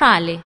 fale